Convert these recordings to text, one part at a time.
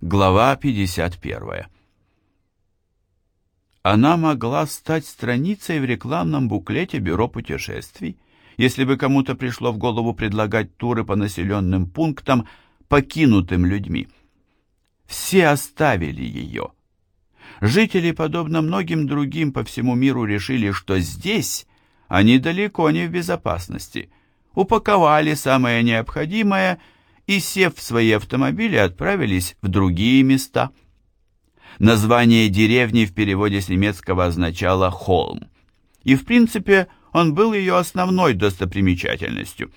Глава 51. Она могла стать страницей в рекламном буклете Бюро путешествий, если бы кому-то пришло в голову предлагать туры по населенным пунктам, покинутым людьми. Все оставили ее. Жители, подобно многим другим по всему миру, решили, что здесь они далеко не в безопасности. Упаковали самое необходимое и, сев в свои автомобили, отправились в другие места. Название деревни в переводе с немецкого означало «холм». И, в принципе, он был ее основной достопримечательностью.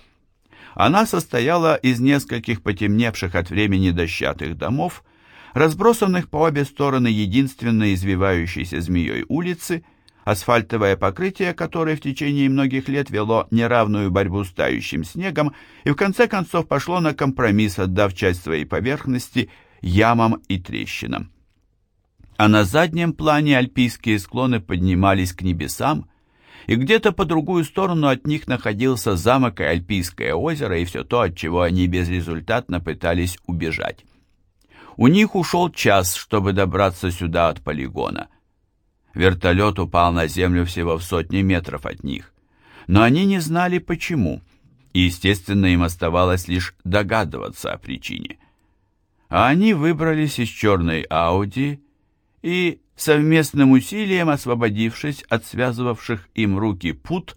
Она состояла из нескольких потемневших от времени дощатых домов, разбросанных по обе стороны единственной извивающейся змеей улицы, асфальтовое покрытие которой в течение многих лет вело неравную борьбу с тающим снегом и в конце концов пошло на компромисс, отдав часть своей поверхности ямам и трещинам. А на заднем плане альпийские склоны поднимались к небесам, и где-то по другую сторону от них находился замок и Альпийское озеро, и все то, от чего они безрезультатно пытались убежать. У них ушел час, чтобы добраться сюда от полигона. Вертолет упал на землю всего в сотни метров от них. Но они не знали почему, и, естественно, им оставалось лишь догадываться о причине. А они выбрались из черной Ауди и, совместным усилием освободившись от связывавших им руки пут,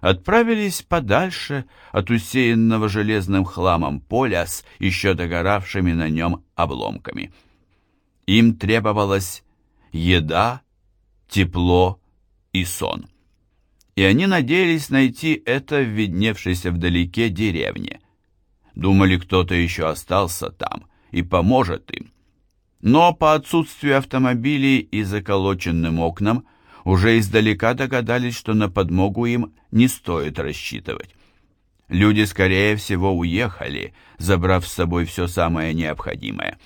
отправились подальше от усеянного железным хламом поля с еще догоравшими на нем обломками. Им требовалась еда, тепло и сон. И они надеялись найти это в видневшейся вдалеке деревне. Думали, кто-то еще остался там и поможет им. Но по отсутствию автомобилей и заколоченным окнам уже издалека догадались, что на подмогу им не стоит рассчитывать. Люди, скорее всего, уехали, забрав с собой все самое необходимое.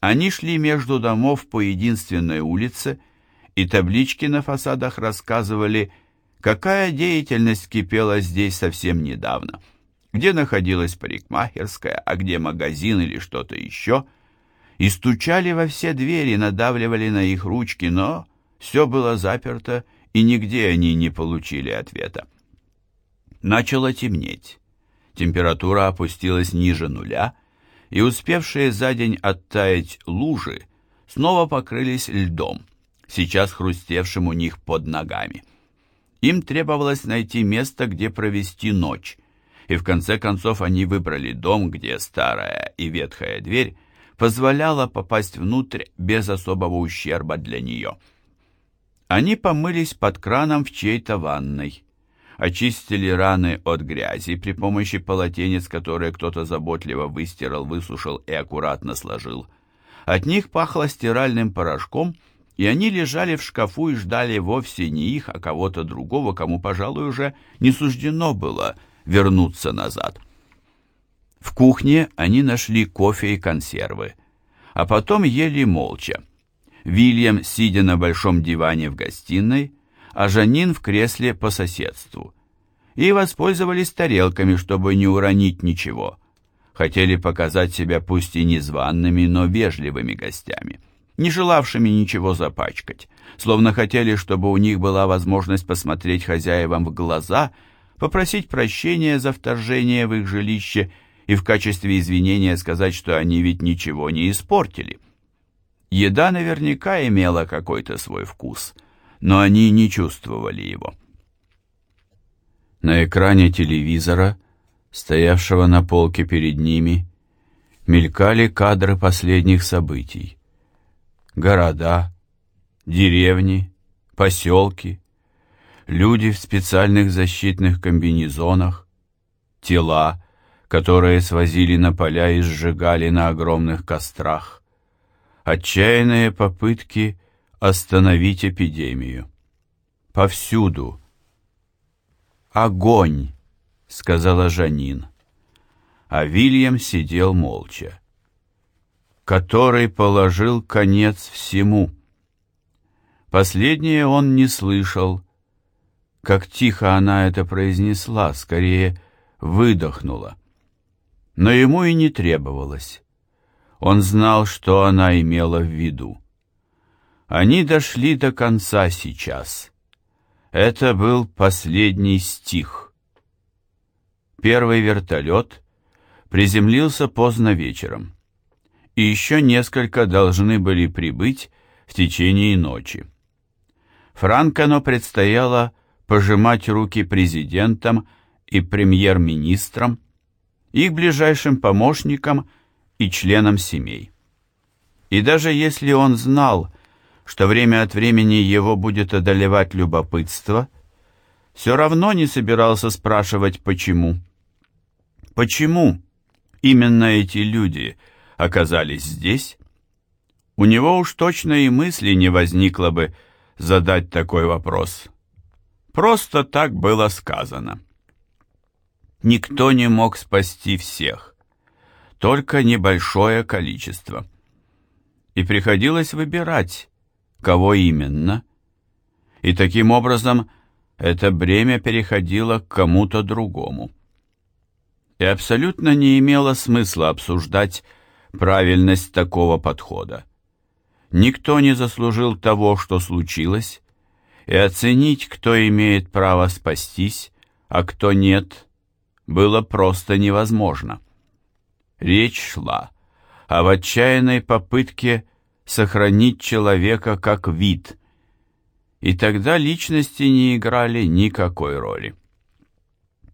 Они шли между домов по единственной улице, и таблички на фасадах рассказывали, какая деятельность кипела здесь совсем недавно, где находилась парикмахерская, а где магазин или что-то еще, и стучали во все двери, надавливали на их ручки, но все было заперто, и нигде они не получили ответа. Начало темнеть. Температура опустилась ниже нуля, и успевшие за день оттаять лужи снова покрылись льдом, сейчас хрустевшим у них под ногами. Им требовалось найти место, где провести ночь, и в конце концов они выбрали дом, где старая и ветхая дверь позволяла попасть внутрь без особого ущерба для нее. Они помылись под краном в чьей-то ванной, очистили раны от грязи при помощи полотенец, которые кто-то заботливо выстирал, высушил и аккуратно сложил. От них пахло стиральным порошком, и они лежали в шкафу и ждали вовсе не их, а кого-то другого, кому, пожалуй, уже не суждено было вернуться назад. В кухне они нашли кофе и консервы, а потом ели молча. Вильям, сидя на большом диване в гостиной, а Жанин в кресле по соседству. И воспользовались тарелками, чтобы не уронить ничего. Хотели показать себя пусть и незваными, но вежливыми гостями, не желавшими ничего запачкать, словно хотели, чтобы у них была возможность посмотреть хозяевам в глаза, попросить прощения за вторжение в их жилище и в качестве извинения сказать, что они ведь ничего не испортили. Еда наверняка имела какой-то свой вкус, но они не чувствовали его. На экране телевизора, стоявшего на полке перед ними, мелькали кадры последних событий. Города, деревни, поселки, люди в специальных защитных комбинезонах, тела, которые свозили на поля и сжигали на огромных кострах, Отчаянные попытки остановить эпидемию. Повсюду. «Огонь!» — сказала Жанин. А Вильям сидел молча. «Который положил конец всему». Последнее он не слышал. Как тихо она это произнесла, скорее выдохнула. Но ему и не требовалось. Он знал, что она имела в виду. Они дошли до конца сейчас. Это был последний стих. Первый вертолет приземлился поздно вечером, и еще несколько должны были прибыть в течение ночи. Франкону предстояло пожимать руки президентам и премьер-министрам, их ближайшим помощникам и членам семей. И даже если он знал, что время от времени его будет одолевать любопытство, все равно не собирался спрашивать, почему. Почему именно эти люди оказались здесь? У него уж точно и мысли не возникло бы задать такой вопрос. Просто так было сказано. Никто не мог спасти всех, только небольшое количество. И приходилось выбирать, кого именно. И таким образом это бремя переходило к кому-то другому. И абсолютно не имело смысла обсуждать правильность такого подхода. Никто не заслужил того, что случилось, и оценить, кто имеет право спастись, а кто нет, было просто невозможно. Речь шла о в отчаянной попытке сохранить человека как вид, и тогда личности не играли никакой роли.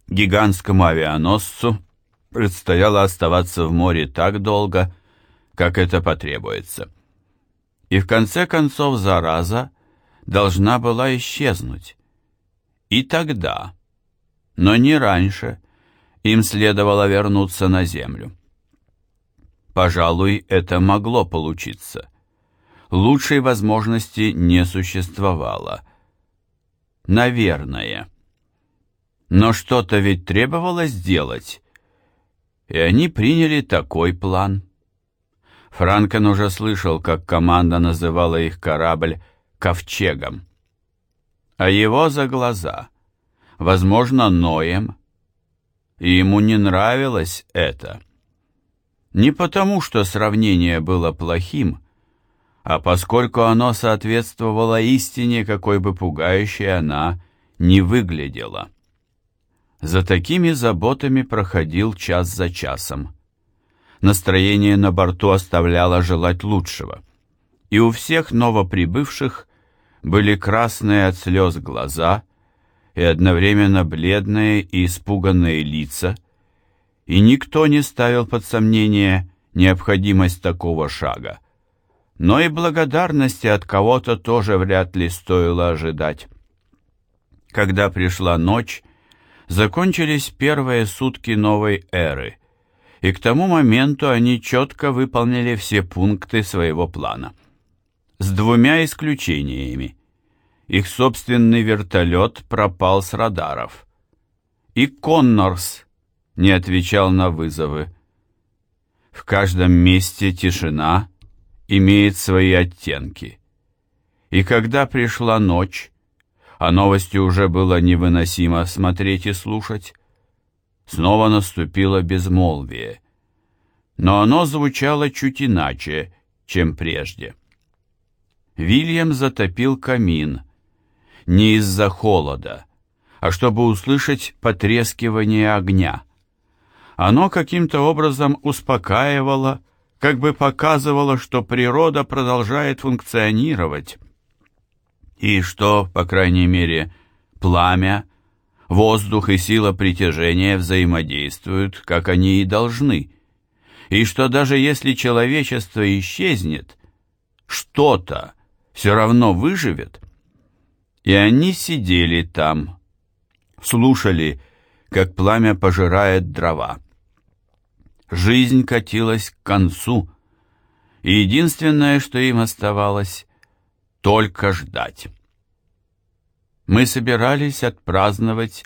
Гигантскому авианосцу предстояло оставаться в море так долго, как это потребуется. И в конце концов зараза должна была исчезнуть. И тогда, но не раньше, им следовало вернуться на землю. Пожалуй, это могло получиться. Лучшей возможности не существовало. Наверное. Но что-то ведь требовалось сделать, и они приняли такой план. Франкен уже слышал, как команда называла их корабль ковчегом. А его за глаза, возможно, Ноем, и ему не нравилось это. Не потому, что сравнение было плохим, а поскольку оно соответствовало истине, какой бы пугающей она не выглядела. За такими заботами проходил час за часом. Настроение на борту оставляло желать лучшего, и у всех новоприбывших были красные от слез глаза и одновременно бледные и испуганные лица, и никто не ставил под сомнение необходимость такого шага. Но и благодарности от кого-то тоже вряд ли стоило ожидать. Когда пришла ночь, закончились первые сутки новой эры, и к тому моменту они четко выполнили все пункты своего плана с двумя исключениями. Их собственный вертолет пропал с радаров. И Коннорс не отвечал на вызовы. В каждом месте тишина имеет свои оттенки. И когда пришла ночь, а новости уже было невыносимо смотреть и слушать, снова наступило безмолвие. Но оно звучало чуть иначе, чем прежде. Вильям затопил камин. Не из-за холода, а чтобы услышать потрескивание огня. Оно каким-то образом успокаивало, как бы показывало, что природа продолжает функционировать. И что, по крайней мере, пламя, воздух и сила притяжения взаимодействуют, как они и должны. И что даже если человечество исчезнет, что-то, все равно выживет. И они сидели там, слушали, как пламя пожирает дрова. Жизнь катилась к концу, и единственное, что им оставалось, только ждать. Мы собирались отпраздновать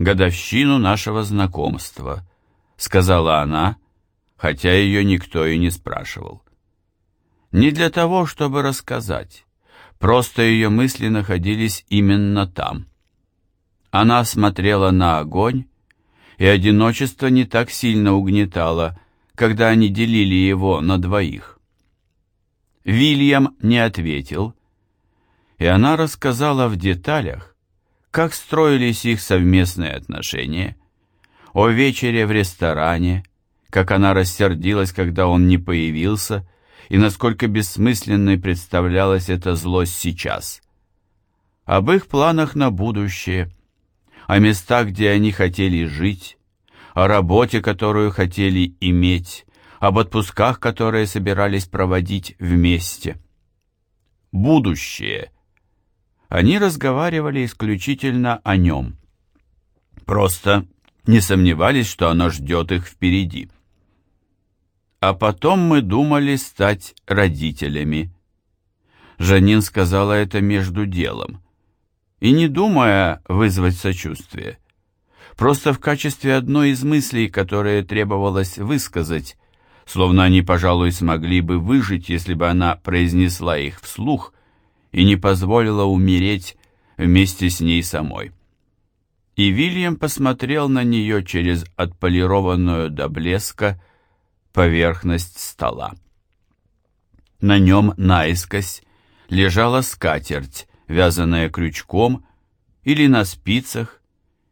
годовщину нашего знакомства, сказала она, хотя ее никто и не спрашивал. Не для того, чтобы рассказать. Просто ее мысли находились именно там. Она смотрела на огонь, и одиночество не так сильно угнетало, когда они делили его на двоих? Вильям не ответил, и она рассказала в деталях, как строились их совместные отношения, о вечере в ресторане, как она рассердилась, когда он не появился, и насколько бессмысленной представлялась эта злость сейчас. Об их планах на будущее, о местах, где они хотели жить, о работе, которую хотели иметь, об отпусках, которые собирались проводить вместе. Будущее. Они разговаривали исключительно о нем. Просто не сомневались, что оно ждет их впереди. А потом мы думали стать родителями. Жанин сказала это между делом. И не думая вызвать сочувствие. Просто в качестве одной из мыслей, которые требовалось высказать, словно они, пожалуй, смогли бы выжить, если бы она произнесла их вслух и не позволила умереть вместе с ней самой. И Вильям посмотрел на нее через отполированную до блеска поверхность стола. На нем наискось лежала скатерть, вязаная крючком, или на спицах,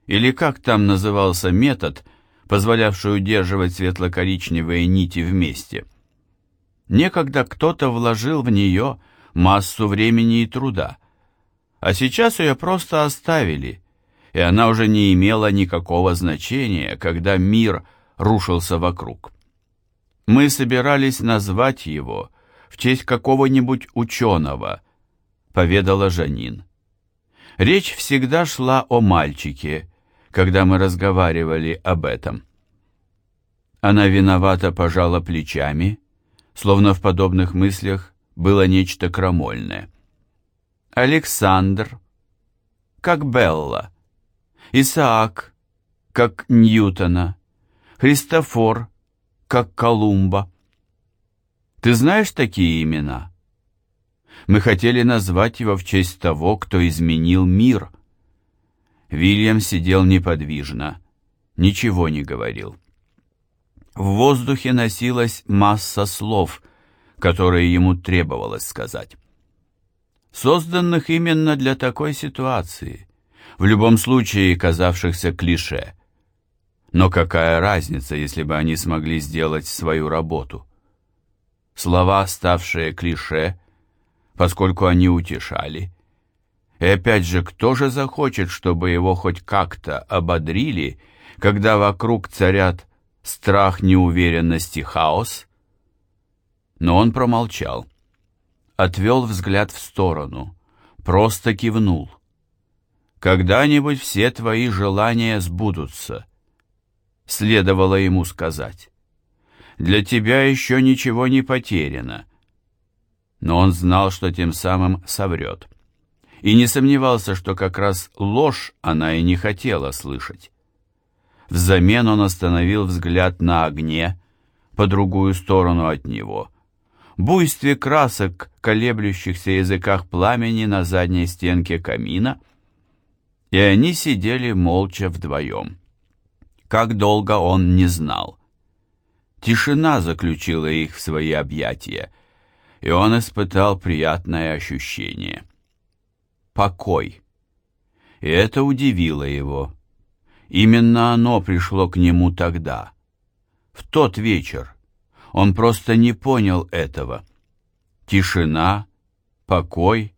или как там назывался метод, позволявший удерживать светло-коричневые нити вместе. Некогда кто-то вложил в нее массу времени и труда, а сейчас ее просто оставили, и она уже не имела никакого значения, когда мир рушился вокруг. Мы собирались назвать его в честь какого-нибудь ученого, поведала Жанин. Речь всегда шла о мальчике, когда мы разговаривали об этом. Она виновато пожала плечами, словно в подобных мыслях было нечто крамольное. Александр, как Белла, Исаак, как Ньютона, Христофор, как Колумба. Ты знаешь такие имена? Мы хотели назвать его в честь того, кто изменил мир. Вильям сидел неподвижно, ничего не говорил. В воздухе носилась масса слов, которые ему требовалось сказать. Созданных именно для такой ситуации, в любом случае казавшихся клише – но какая разница, если бы они смогли сделать свою работу? Слова, ставшие клише, поскольку они утешали. И опять же, кто же захочет, чтобы его хоть как-то ободрили, когда вокруг царят страх, неуверенность и хаос? Но он промолчал, отвел взгляд в сторону, просто кивнул. «Когда-нибудь все твои желания сбудутся», следовало ему сказать. «Для тебя еще ничего не потеряно». Но он знал, что тем самым соврет. И не сомневался, что как раз ложь она и не хотела слышать. Взамен он остановил взгляд на огне, по другую сторону от него, буйстве красок, колеблющихся языках пламени на задней стенке камина, и они сидели молча вдвоем. Как долго он не знал. Тишина заключила их в свои объятия, и он испытал приятное ощущение. Покой. И это удивило его. Именно оно пришло к нему тогда, в тот вечер. Он просто не понял этого. Тишина, покой,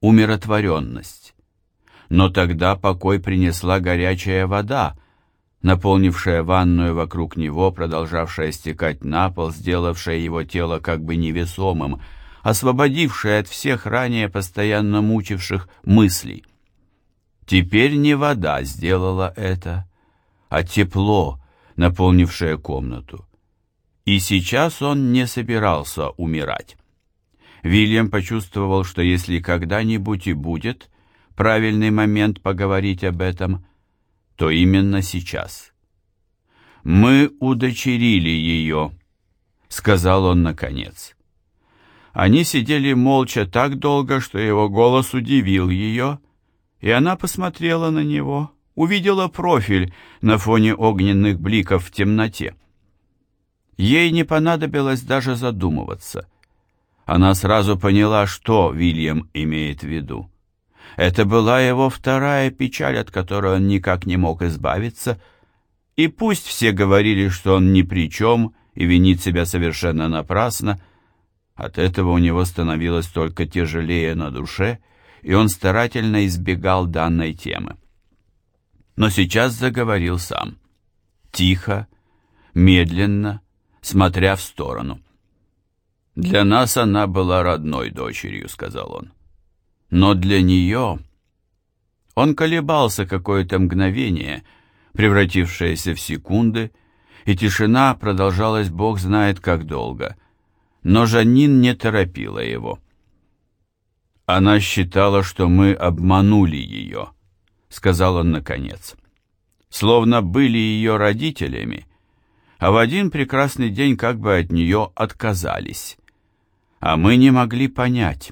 умиротворенность. Но тогда покой принесла горячая вода, наполнившая ванную вокруг него, продолжавшая стекать на пол, сделавшая его тело как бы невесомым, освободившая от всех ранее постоянно мучивших мыслей. Теперь не вода сделала это, а тепло, наполнившее комнату. И сейчас он не собирался умирать. Вильям почувствовал, что если когда-нибудь и будет правильный момент поговорить об этом – то именно сейчас. «Мы удочерили ее», — сказал он наконец. Они сидели молча так долго, что его голос удивил ее, и она посмотрела на него, увидела профиль на фоне огненных бликов в темноте. Ей не понадобилось даже задумываться. Она сразу поняла, что Вильям имеет в виду. Это была его вторая печаль, от которой он никак не мог избавиться, и пусть все говорили, что он ни при чем и винит себя совершенно напрасно, от этого у него становилось только тяжелее на душе, и он старательно избегал данной темы. Но сейчас заговорил сам. Тихо, медленно, смотря в сторону. «Для нас она была родной дочерью», — сказал он. «Но для нее...» Он колебался какое-то мгновение, превратившееся в секунды, и тишина продолжалась бог знает как долго. Но Жанин не торопила его. Она считала, что мы обманули ее, сказал он наконец. Словно были ее родителями, а в один прекрасный день как бы от нее отказались. А мы не могли понять.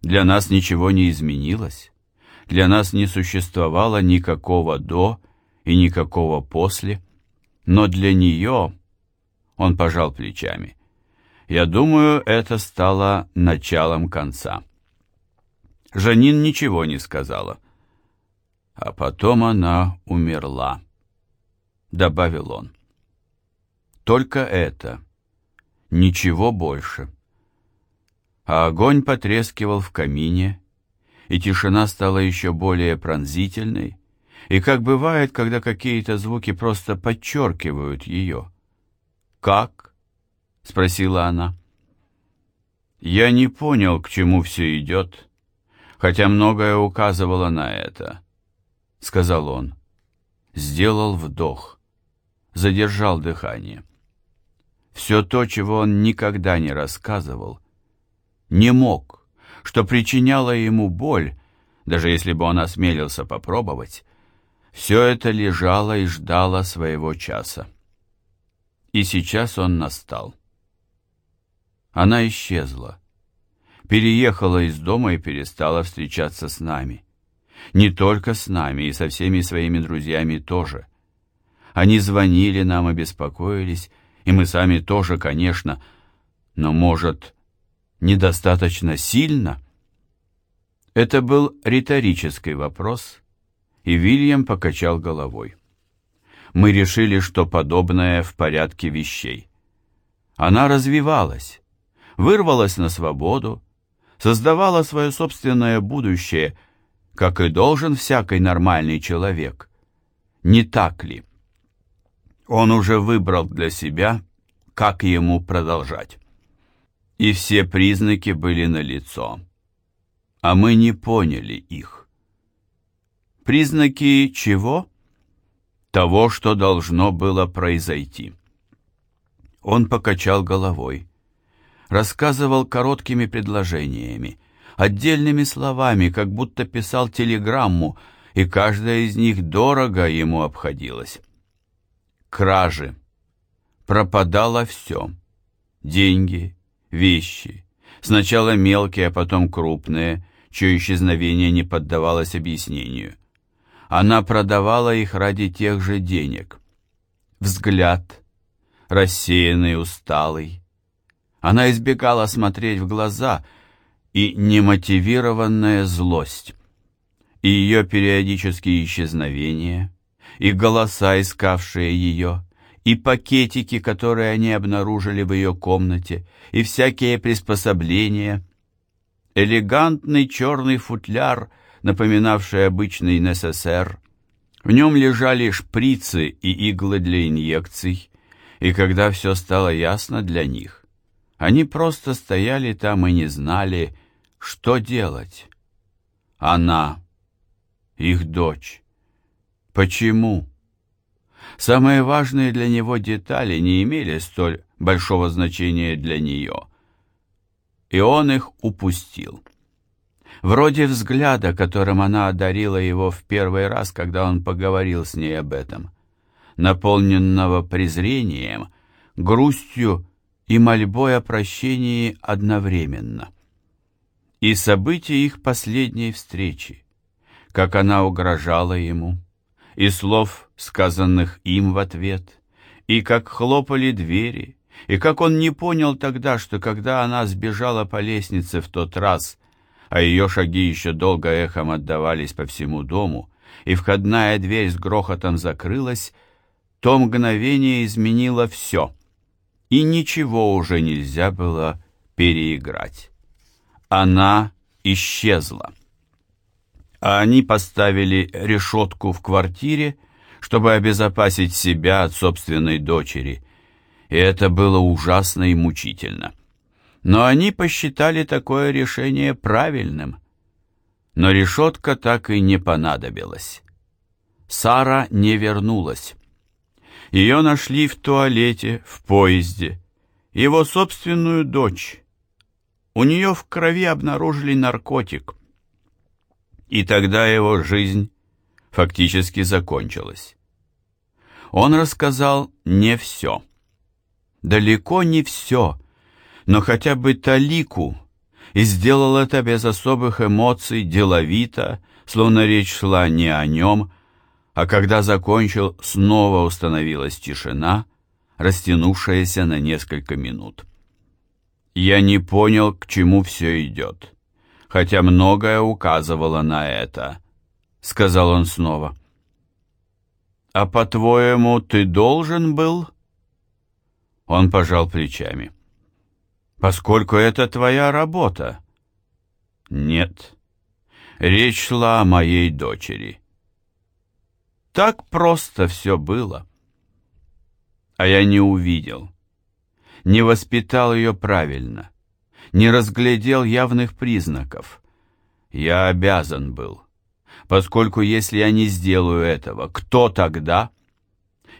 Для нас ничего не изменилось. Для нас не существовало никакого «до» и никакого «после». Но для нее... Он пожал плечами. Я думаю, это стало началом конца. Жанин ничего не сказала. А потом она умерла, добавил он. Только это. Ничего больше. А огонь потрескивал в камине, и тишина стала еще более пронзительной, и как бывает, когда какие-то звуки просто подчеркивают ее. «Как?» — спросила она. Я не понял, к чему все идет, хотя многое указывало на это, — сказал он. Сделал вдох, задержал дыхание. Все то, чего он никогда не рассказывал, не мог, что причиняло ему боль, даже если бы он осмелился попробовать, все это лежало и ждало своего часа. И сейчас он настал. Она исчезла переехала из дома и перестала встречаться с нами. Не только с нами, и со всеми своими друзьями тоже. Они звонили нам и беспокоились, и мы сами тоже, конечно, но, может, недостаточно сильно? Это был риторический вопрос, и Вильям покачал головой. Мы решили, что подобное в порядке вещей. Она развивалась, вырвалась на свободу, создавала свое собственное будущее, как и должен всякий нормальный человек. Не так ли? Он уже выбрал для себя, как ему продолжать. И все признаки были налицо, а мы не поняли их. Признаки чего? Того, что должно было произойти. Он покачал головой рассказывал короткими предложениями, отдельными словами, как будто писал телеграмму, и каждая из них дорого ему обходилась. Кражи. Пропадало все. Деньги, вещи. Сначала мелкие, а потом крупные, чье исчезновение не поддавалось объяснению. Она продавала их ради тех же денег. Взгляд, рассеянный, усталый, она избегала смотреть в глаза и немотивированная злость, и ее периодические исчезновения, и голоса, искавшие ее, и пакетики, которые они обнаружили в ее комнате, и всякие приспособления. Элегантный черный футляр, напоминавший обычный НССР. В нем лежали шприцы и иглы для инъекций, и когда все стало ясно для них, они просто стояли там и не знали, что делать. Она, их дочь. Почему? Самые важные для него детали не имели столь большого значения для нее. И он их упустил. Вроде взгляда, которым она одарила его в первый раз, когда он поговорил с ней об этом, наполненного презрением, грустью и мольбой о прощении одновременно. И события их последней встречи, как она угрожала ему, и слов, сказанных им в ответ, и как хлопали двери, и как он не понял тогда, что когда она сбежала по лестнице в тот раз, а ее шаги еще долго эхом отдавались по всему дому, и входная дверь с грохотом закрылась, то мгновение изменило все, и ничего уже нельзя было переиграть. Она исчезла. А они поставили решетку в квартире, чтобы обезопасить себя от собственной дочери, и это было ужасно и мучительно. Но они посчитали такое решение правильным. Но решетка так и не понадобилась. Сара не вернулась. Ее нашли в туалете, в поезде. Его собственную дочь. У нее в крови обнаружили наркотик. И тогда его жизнь фактически закончилась. Он рассказал не все. Далеко не все, но хотя бы талику, и сделал это без особых эмоций, деловито, словно речь шла не о нем, а когда закончил, снова установилась тишина, растянувшаяся на несколько минут. Я не понял, к чему все идет, хотя многое указывало на это, — сказал он снова. «А по-твоему, ты должен был?» Он пожал плечами. «Поскольку это твоя работа». «Нет. Речь шла о моей дочери». Так просто все было. А я не увидел, не воспитал ее правильно, не разглядел явных признаков. Я обязан был, поскольку если я не сделаю этого, кто тогда?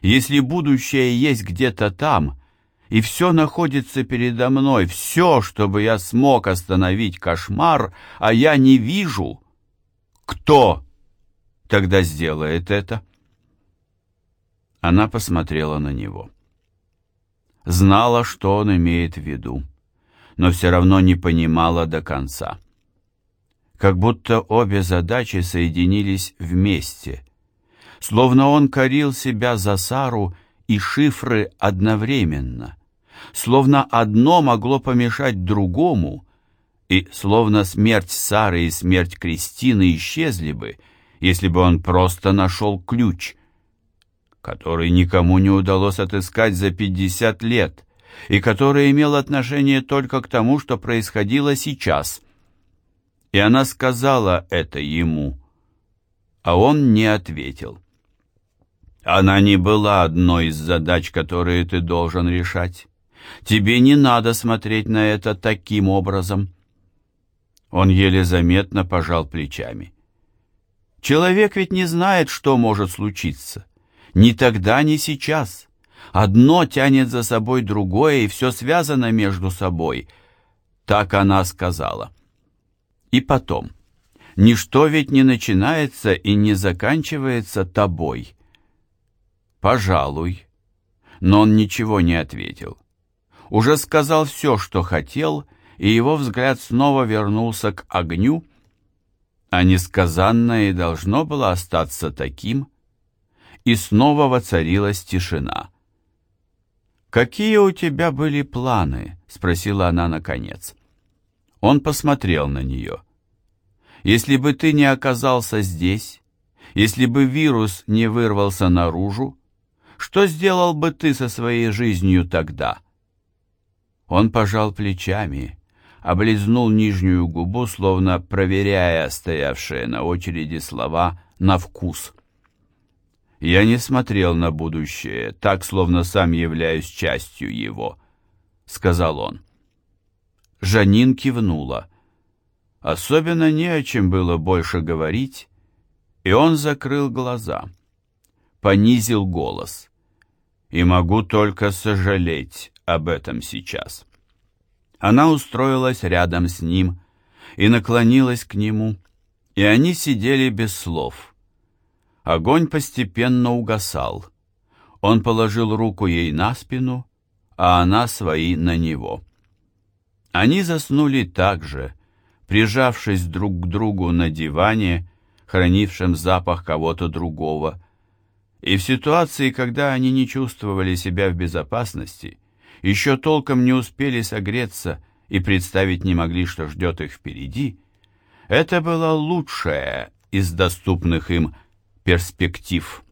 Если будущее есть где-то там, и все находится передо мной, все, чтобы я смог остановить кошмар, а я не вижу, кто тогда сделает это? Она посмотрела на него. Знала, что он имеет в виду, но все равно не понимала до конца. Как будто обе задачи соединились вместе, словно он корил себя за Сару и шифры одновременно, словно одно могло помешать другому, и словно смерть Сары и смерть Кристины исчезли бы, если бы он просто нашел ключ, который никому не удалось отыскать за 50 лет, и который имел отношение только к тому, что происходило сейчас. И она сказала это ему, а он не ответил. Она не была одной из задач, которые ты должен решать. Тебе не надо смотреть на это таким образом. Он еле заметно пожал плечами. Человек ведь не знает, что может случиться. Ни тогда, ни сейчас. Одно тянет за собой другое, и все связано между собой. Так она сказала. И потом, ничто ведь не начинается и не заканчивается тобой. Пожалуй. Но он ничего не ответил. Уже сказал все, что хотел, и его взгляд снова вернулся к огню, а несказанное должно было остаться таким, и снова воцарилась тишина. «Какие у тебя были планы?» — спросила она наконец. Он посмотрел на нее. «Если бы ты не оказался здесь, если бы вирус не вырвался наружу, что сделал бы ты со своей жизнью тогда?» Он пожал плечами, облизнул нижнюю губу, словно проверяя стоявшие на очереди слова на вкус. Я не смотрел на будущее, так, словно сам являюсь частью его, — сказал он. Жанин кивнула. Особенно не о чем было больше говорить, и он закрыл глаза, понизил голос. И могу только сожалеть об этом сейчас. Она устроилась рядом с ним и наклонилась к нему, и они сидели без слов. Огонь постепенно угасал. Он положил руку ей на спину, а она свои на него. Они заснули так же, прижавшись друг к другу на диване, хранившем запах кого-то другого, И в ситуации, когда они не чувствовали себя в безопасности, еще толком не успели согреться и представить не могли, что ждет их впереди, это была лучшая из доступных им перспектив.